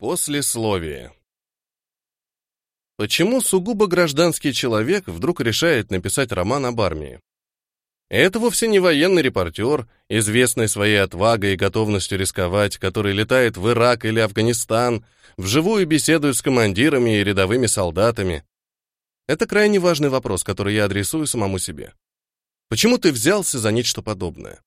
После словия. Почему сугубо гражданский человек вдруг решает написать роман об армии? Это вовсе не военный репортер, известный своей отвагой и готовностью рисковать, который летает в Ирак или Афганистан, вживую беседует с командирами и рядовыми солдатами. Это крайне важный вопрос, который я адресую самому себе. Почему ты взялся за нечто подобное?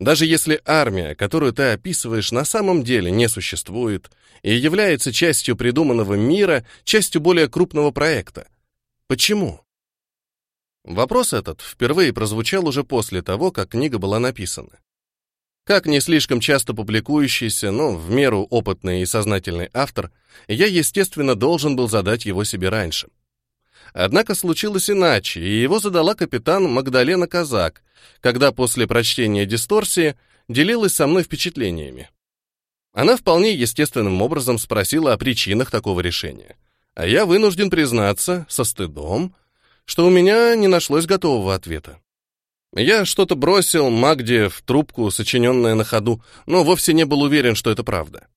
Даже если армия, которую ты описываешь, на самом деле не существует и является частью придуманного мира, частью более крупного проекта. Почему? Вопрос этот впервые прозвучал уже после того, как книга была написана. Как не слишком часто публикующийся, но в меру опытный и сознательный автор, я, естественно, должен был задать его себе раньше. Однако случилось иначе, и его задала капитан Магдалена Казак, когда после прочтения «Дисторсии» делилась со мной впечатлениями. Она вполне естественным образом спросила о причинах такого решения. А я вынужден признаться, со стыдом, что у меня не нашлось готового ответа. Я что-то бросил Магде в трубку, сочиненное на ходу, но вовсе не был уверен, что это правда.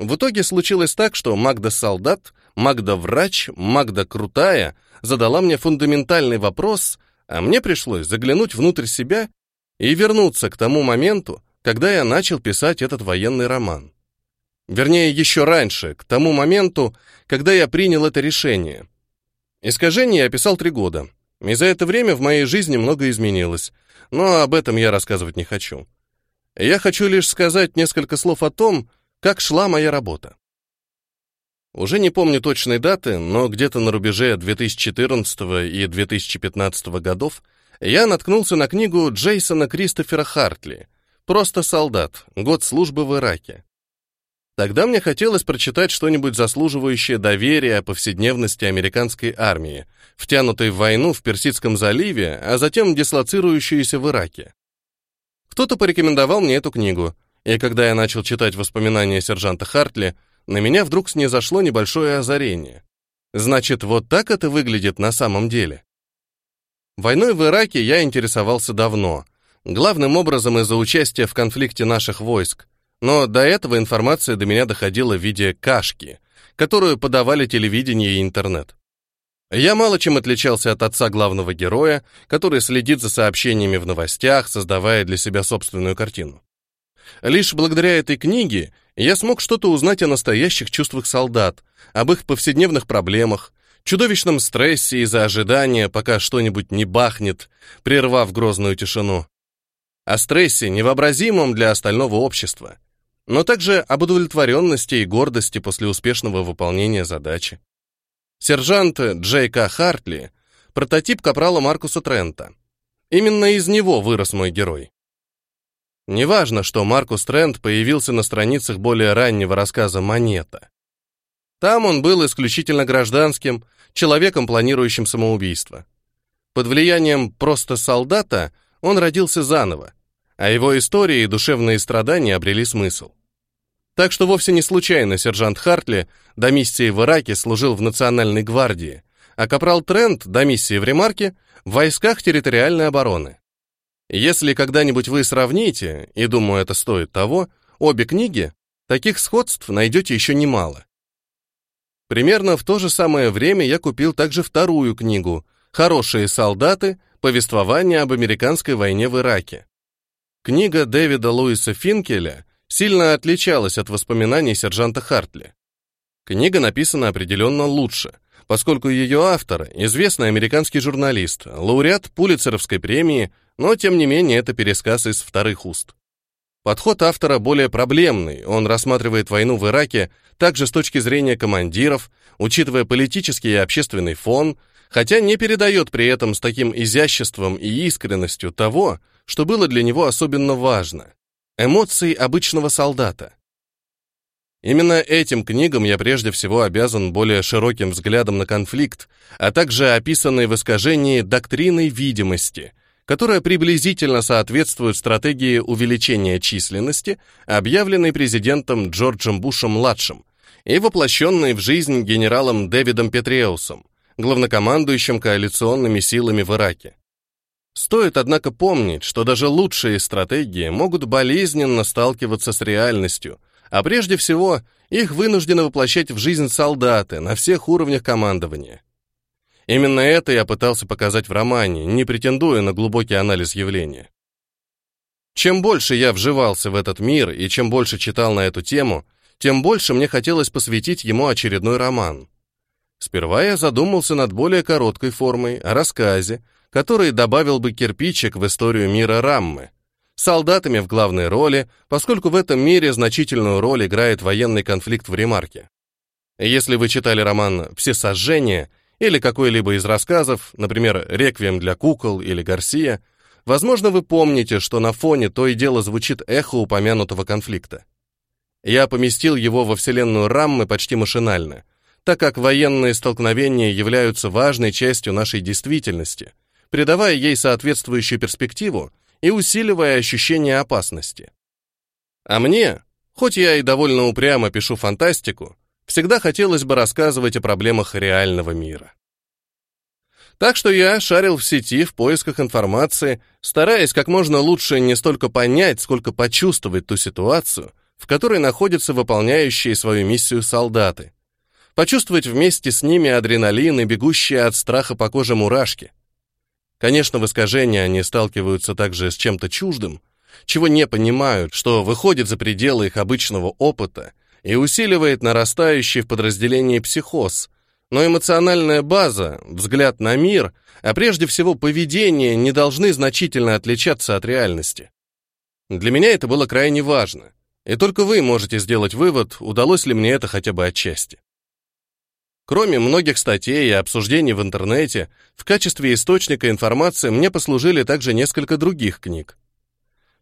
В итоге случилось так, что Магда-солдат, Магда-врач, Магда-крутая задала мне фундаментальный вопрос, а мне пришлось заглянуть внутрь себя и вернуться к тому моменту, когда я начал писать этот военный роман. Вернее, еще раньше, к тому моменту, когда я принял это решение. Искажение я писал три года, и за это время в моей жизни много изменилось, но об этом я рассказывать не хочу. Я хочу лишь сказать несколько слов о том, как шла моя работа? Уже не помню точной даты, но где-то на рубеже 2014 и 2015 годов я наткнулся на книгу Джейсона Кристофера Хартли «Просто солдат. Год службы в Ираке». Тогда мне хотелось прочитать что-нибудь заслуживающее доверия о повседневности американской армии, втянутой в войну в Персидском заливе, а затем дислоцирующейся в Ираке. Кто-то порекомендовал мне эту книгу — и когда я начал читать воспоминания сержанта Хартли, на меня вдруг снизошло небольшое озарение. Значит, вот так это выглядит на самом деле. Войной в Ираке я интересовался давно, главным образом из-за участия в конфликте наших войск, но до этого информация до меня доходила в виде кашки, которую подавали телевидение и интернет. Я мало чем отличался от отца главного героя, который следит за сообщениями в новостях, создавая для себя собственную картину. Лишь благодаря этой книге я смог что-то узнать о настоящих чувствах солдат, об их повседневных проблемах, чудовищном стрессе из-за ожидания, пока что-нибудь не бахнет, прервав грозную тишину. О стрессе, невообразимом для остального общества, но также об удовлетворенности и гордости после успешного выполнения задачи. Сержант Джей К. Хартли – прототип капрала Маркуса Трента. Именно из него вырос мой герой. Неважно, что Маркус Трент появился на страницах более раннего рассказа Монета. Там он был исключительно гражданским, человеком, планирующим самоубийство. Под влиянием «просто солдата» он родился заново, а его истории и душевные страдания обрели смысл. Так что вовсе не случайно сержант Хартли до миссии в Ираке служил в Национальной гвардии, а капрал Трент до миссии в Ремарке в войсках территориальной обороны. Если когда-нибудь вы сравните, и думаю, это стоит того, обе книги, таких сходств найдете еще немало. Примерно в то же самое время я купил также вторую книгу «Хорошие солдаты. Повествование об американской войне в Ираке». Книга Дэвида Луиса Финкеля сильно отличалась от воспоминаний сержанта Хартли. Книга написана определенно лучше, поскольку ее автор – известный американский журналист, лауреат Пулицеровской премии, но, тем не менее, это пересказ из вторых уст. Подход автора более проблемный, он рассматривает войну в Ираке также с точки зрения командиров, учитывая политический и общественный фон, хотя не передает при этом с таким изяществом и искренностью того, что было для него особенно важно – эмоции обычного солдата. Именно этим книгам я прежде всего обязан более широким взглядом на конфликт, а также описанной в искажении доктриной видимости – которая приблизительно соответствует стратегии увеличения численности, объявленной президентом Джорджем Бушем-младшим и воплощенной в жизнь генералом Дэвидом Петреусом, главнокомандующим коалиционными силами в Ираке. Стоит, однако, помнить, что даже лучшие стратегии могут болезненно сталкиваться с реальностью, а прежде всего их вынуждены воплощать в жизнь солдаты на всех уровнях командования – Именно это я пытался показать в романе, не претендуя на глубокий анализ явления. Чем больше я вживался в этот мир и чем больше читал на эту тему, тем больше мне хотелось посвятить ему очередной роман. Сперва я задумался над более короткой формой, о рассказе, который добавил бы кирпичик в историю мира Раммы. Солдатами в главной роли, поскольку в этом мире значительную роль играет военный конфликт в ремарке. Если вы читали роман «Всесожжение», или какой-либо из рассказов, например, «Реквием для кукол» или «Гарсия», возможно, вы помните, что на фоне то и дело звучит эхо упомянутого конфликта. Я поместил его во вселенную Раммы почти машинально, так как военные столкновения являются важной частью нашей действительности, придавая ей соответствующую перспективу и усиливая ощущение опасности. А мне, хоть я и довольно упрямо пишу фантастику, всегда хотелось бы рассказывать о проблемах реального мира. Так что я шарил в сети в поисках информации, стараясь как можно лучше не столько понять, сколько почувствовать ту ситуацию, в которой находятся выполняющие свою миссию солдаты. Почувствовать вместе с ними адреналин и бегущие от страха по коже мурашки. Конечно, в искажении они сталкиваются также с чем-то чуждым, чего не понимают, что выходит за пределы их обычного опыта и усиливает нарастающий в подразделении психоз, но эмоциональная база, взгляд на мир, а прежде всего поведение не должны значительно отличаться от реальности. Для меня это было крайне важно, и только вы можете сделать вывод, удалось ли мне это хотя бы отчасти. Кроме многих статей и обсуждений в интернете, в качестве источника информации мне послужили также несколько других книг.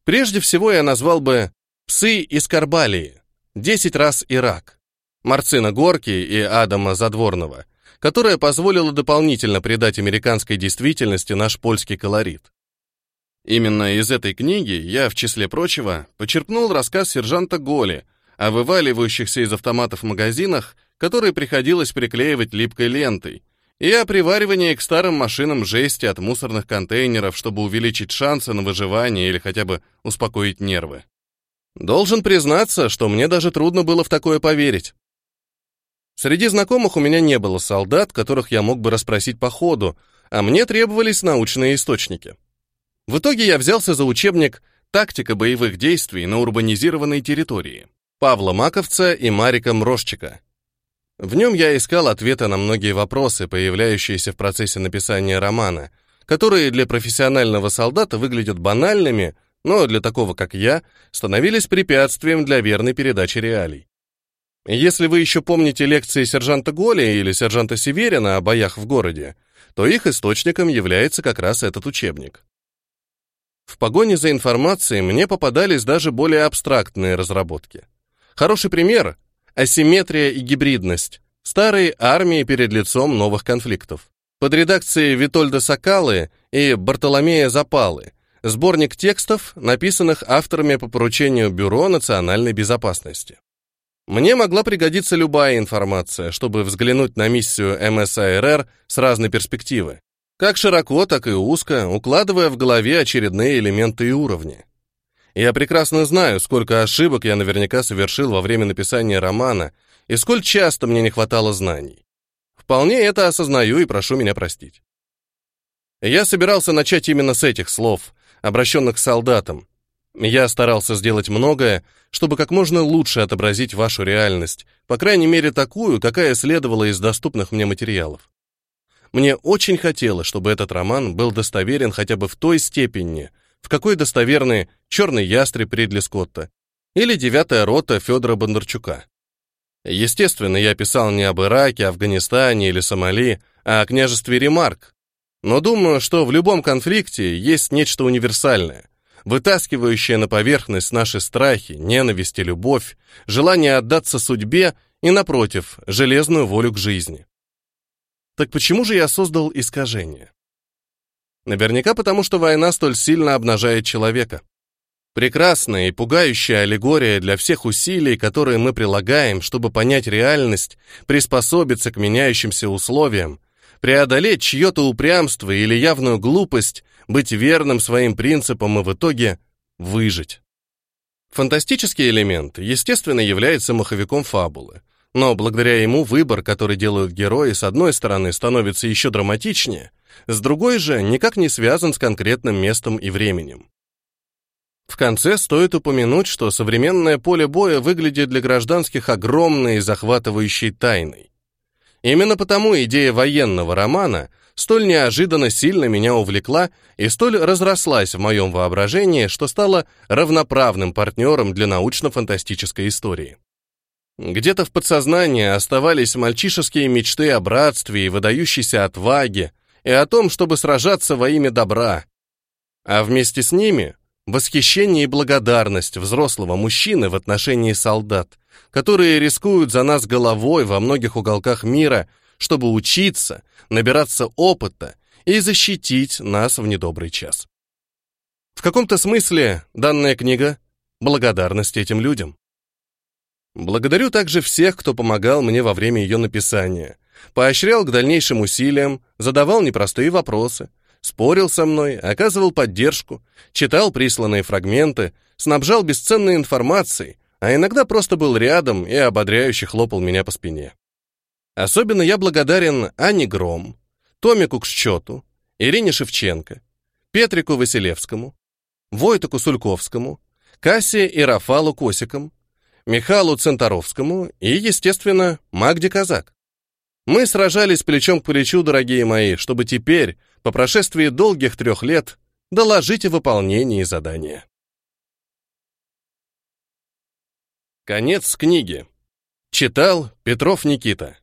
Прежде всего я назвал бы «Псы из Карбалии» 10 раз Ирак, Марцина Горки и Адама Задворного, которая позволила дополнительно придать американской действительности наш польский колорит. Именно из этой книги я, в числе прочего, почерпнул рассказ сержанта Голи о вываливающихся из автоматов магазинах, которые приходилось приклеивать липкой лентой, и о приваривании к старым машинам жести от мусорных контейнеров, чтобы увеличить шансы на выживание или хотя бы успокоить нервы. Должен признаться, что мне даже трудно было в такое поверить. Среди знакомых у меня не было солдат, которых я мог бы расспросить по ходу, а мне требовались научные источники. В итоге я взялся за учебник «Тактика боевых действий на урбанизированной территории» Павла Маковца и Марика Мрошчика. В нем я искал ответы на многие вопросы, появляющиеся в процессе написания романа, которые для профессионального солдата выглядят банальными – но для такого, как я, становились препятствием для верной передачи реалий. Если вы еще помните лекции сержанта Голи или сержанта Северина о боях в городе, то их источником является как раз этот учебник. В погоне за информацией мне попадались даже более абстрактные разработки. Хороший пример — асимметрия и гибридность, старые армии перед лицом новых конфликтов. Под редакцией Витольда Сакалы и Бартоломея Запалы — Сборник текстов, написанных авторами по поручению Бюро национальной безопасности. Мне могла пригодиться любая информация, чтобы взглянуть на миссию МСАРР с разной перспективы, как широко, так и узко, укладывая в голове очередные элементы и уровни. Я прекрасно знаю, сколько ошибок я наверняка совершил во время написания романа и сколь часто мне не хватало знаний. Вполне это осознаю и прошу меня простить. Я собирался начать именно с этих слов, обращенных к солдатам. Я старался сделать многое, чтобы как можно лучше отобразить вашу реальность, по крайней мере такую, какая следовала из доступных мне материалов. Мне очень хотелось, чтобы этот роман был достоверен хотя бы в той степени, в какой достоверны «Черный ястреб» Ридли Скотта или «Девятая рота» Федора Бондарчука. Естественно, я писал не об Ираке, Афганистане или Сомали, а о княжестве Ремарк, но думаю, что в любом конфликте есть нечто универсальное, вытаскивающее на поверхность наши страхи, ненависть и любовь, желание отдаться судьбе и, напротив, железную волю к жизни. Так почему же я создал искажение? Наверняка потому, что война столь сильно обнажает человека. Прекрасная и пугающая аллегория для всех усилий, которые мы прилагаем, чтобы понять реальность, приспособиться к меняющимся условиям, преодолеть чье-то упрямство или явную глупость, быть верным своим принципам и в итоге выжить. Фантастический элемент, естественно, является маховиком фабулы. Но благодаря ему выбор, который делают герои, с одной стороны, становится еще драматичнее, с другой же никак не связан с конкретным местом и временем. В конце стоит упомянуть, что современное поле боя выглядит для гражданских огромной и захватывающей тайной. Именно потому идея военного романа столь неожиданно сильно меня увлекла и столь разрослась в моем воображении, что стала равноправным партнером для научно-фантастической истории. Где-то в подсознании оставались мальчишеские мечты о братстве и выдающейся отваге, и о том, чтобы сражаться во имя добра. А вместе с ними восхищение и благодарность взрослого мужчины в отношении солдат, которые рискуют за нас головой во многих уголках мира, чтобы учиться, набираться опыта и защитить нас в недобрый час. В каком-то смысле данная книга — благодарность этим людям. Благодарю также всех, кто помогал мне во время ее написания, поощрял к дальнейшим усилиям, задавал непростые вопросы — спорил со мной, оказывал поддержку, читал присланные фрагменты, снабжал бесценной информацией, а иногда просто был рядом и ободряюще хлопал меня по спине. Особенно я благодарен Ане Гром, Томику Кшчету, Ирине Шевченко, Петрику Василевскому, Войтаку Сульковскому, Кассе и Рафалу Косикам, Михалу Центаровскому и, естественно, Магде Казак. Мы сражались плечом к плечу, дорогие мои, чтобы теперь по прошествии долгих трех лет доложить о выполнении задания. Конец книги. Читал Петров Никита.